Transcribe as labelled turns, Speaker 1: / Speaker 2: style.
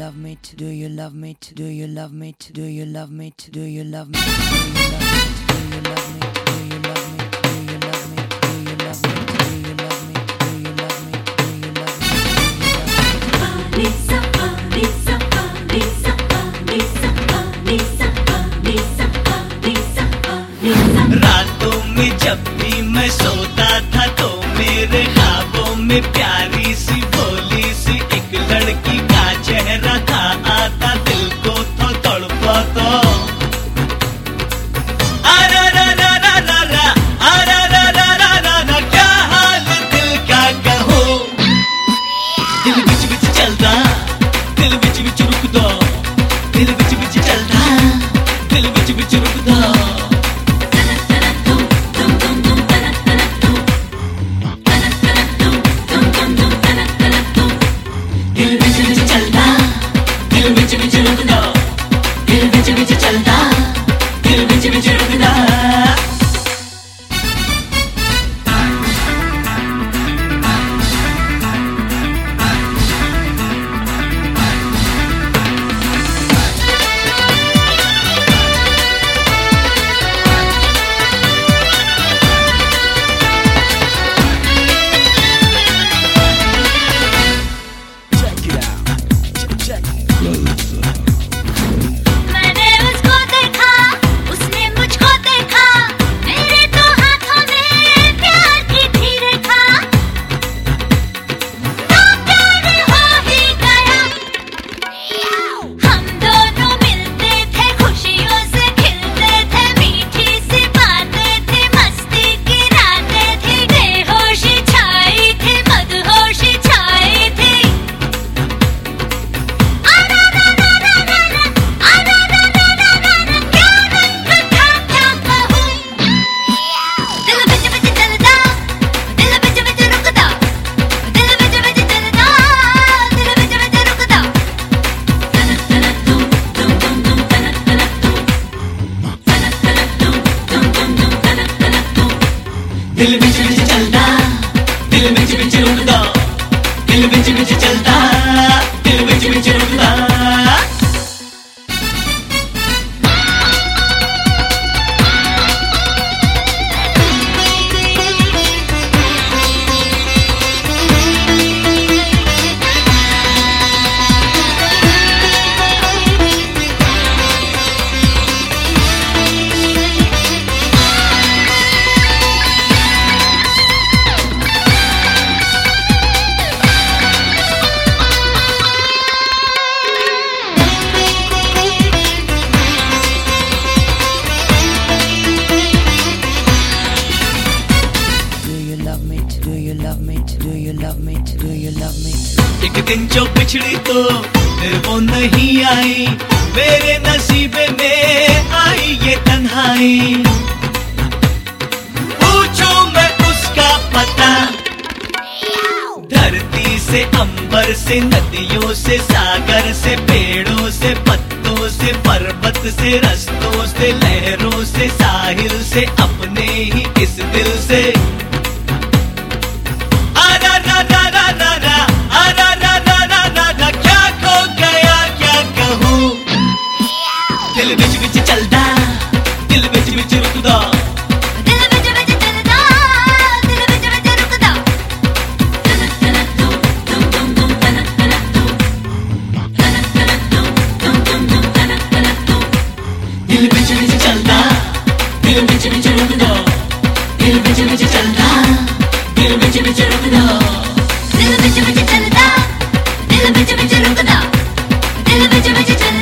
Speaker 1: love me? Do you love me? Do you love me? Do you love me? Do you love me? Do you love me? Do you love me? Do you love me? Do you love me? Do you love me? Do you love me? Do you love me? Do you love me? Do you
Speaker 2: love me? रातों में जब भी मैं सोता था तो मेरे ख्वाबों में प्यारी सी
Speaker 1: Love me? Do you love me?
Speaker 2: एक दिन जो बिछड़ी तो फिर वो नहीं आई मेरे नसीबे में आई ये तन्हाई पूछूँ मैं उसका पता धरती से अंबर से, नदियों से, सागर से, पेड़ों से, पत्तों से, पर्वत से, रस्तों से, लहरों से, साहिल से, अपने ही इस दिल से Dil bici bici çırpıda
Speaker 1: Dil bici bici çırpıda Dil bici bici çırpıda